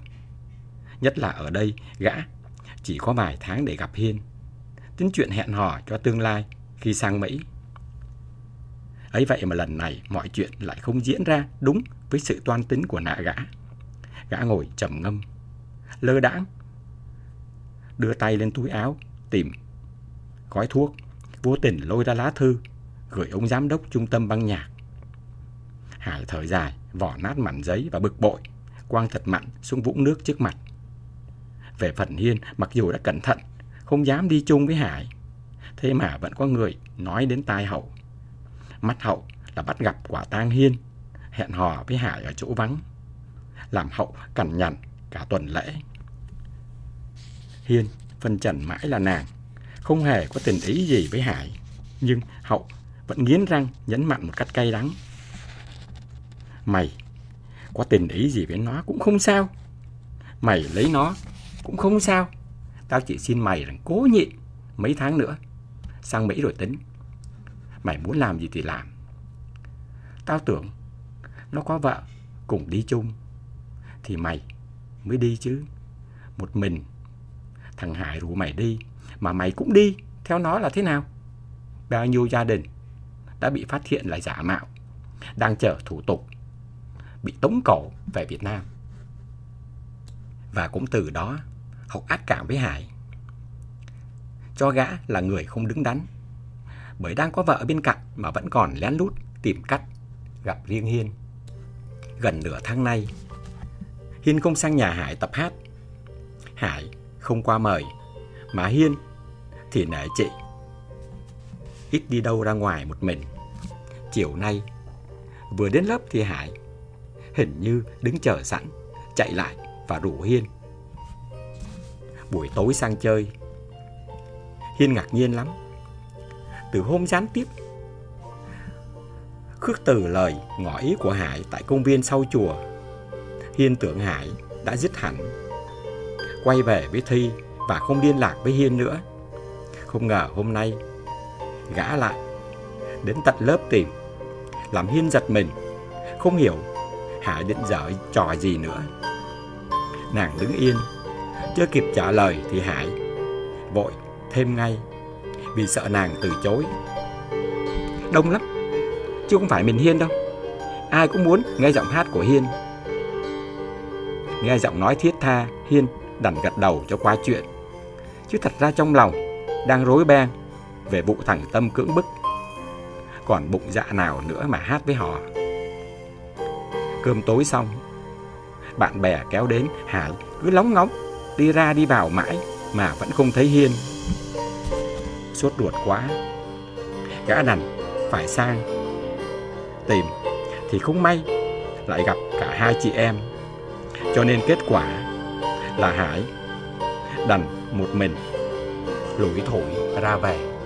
Nhất là ở đây, gã chỉ có vài tháng để gặp Hiên. Tính chuyện hẹn hò cho tương lai khi sang Mỹ. Ấy vậy mà lần này mọi chuyện lại không diễn ra đúng với sự toan tính của nạ gã. Gã ngồi trầm ngâm, lơ đãng, đưa tay lên túi áo, tìm gói thuốc, vô tình lôi ra lá thư, gửi ông giám đốc trung tâm băng nhạc. Hải thở dài, vỏ nát mảnh giấy và bực bội, quang thật mặn xuống vũng nước trước mặt. Về phần Hiên, mặc dù đã cẩn thận, không dám đi chung với Hải, thế mà vẫn có người nói đến tai hậu. Mắt hậu là bắt gặp quả tang Hiên, hẹn hò với Hải ở chỗ vắng. Làm hậu cằn nhằn cả tuần lễ. Hiên phân trần mãi là nàng, không hề có tình ý gì với Hải. Nhưng hậu vẫn nghiến răng nhấn mặn một cách cay đắng. Mày, có tình ý gì với nó cũng không sao. Mày lấy nó cũng không sao. Tao chỉ xin mày rằng cố nhịn mấy tháng nữa. Sang Mỹ rồi tính. Mày muốn làm gì thì làm. Tao tưởng nó có vợ cùng đi chung. Thì mày mới đi chứ. Một mình. Thằng Hải rủ mày đi. Mà mày cũng đi. Theo nó là thế nào? Bao nhiêu gia đình đã bị phát hiện là giả mạo. Đang chờ thủ tục. Bị tống cổ về Việt Nam. Và cũng từ đó học ác cảm với Hải. Cho gã là người không đứng đắn. Bởi đang có vợ bên cạnh mà vẫn còn lén lút tìm cách gặp riêng Hiên. Gần nửa tháng nay, Hiên không sang nhà Hải tập hát. Hải không qua mời, mà Hiên thì nể chị. Ít đi đâu ra ngoài một mình. Chiều nay, Vừa đến lớp thì Hải hình như đứng chờ sẵn, chạy lại và rủ Hiên. Buổi tối sang chơi, Hiên ngạc nhiên lắm. Từ hôm gián tiếp, khước từ lời ngỏ ý của Hải tại công viên sau chùa, Hiên tưởng Hải đã dứt hẳn. Quay về với Thi và không liên lạc với Hiên nữa. Không ngờ hôm nay, gã lại, đến tận lớp tìm, làm Hiên giật mình, không hiểu Hải định dở trò gì nữa. Nàng đứng yên, chưa kịp trả lời thì Hải vội thêm ngay vì sợ nàng từ chối. Đông lắm, chứ không phải mình Hiên đâu. Ai cũng muốn nghe giọng hát của Hiên. Nghe giọng nói thiết tha, Hiên đành gật đầu cho qua chuyện. Chứ thật ra trong lòng đang rối beng về vụ thằng Tâm cưỡng bức. Còn bụng dạ nào nữa mà hát với họ. Cơm tối xong, bạn bè kéo đến, Hải cứ lóng ngóng, đi ra đi vào mãi mà vẫn không thấy Hiên. suốt ruột quá, gã đành phải sang tìm thì không may lại gặp cả hai chị em. Cho nên kết quả là Hải đành một mình lủi thổi ra về.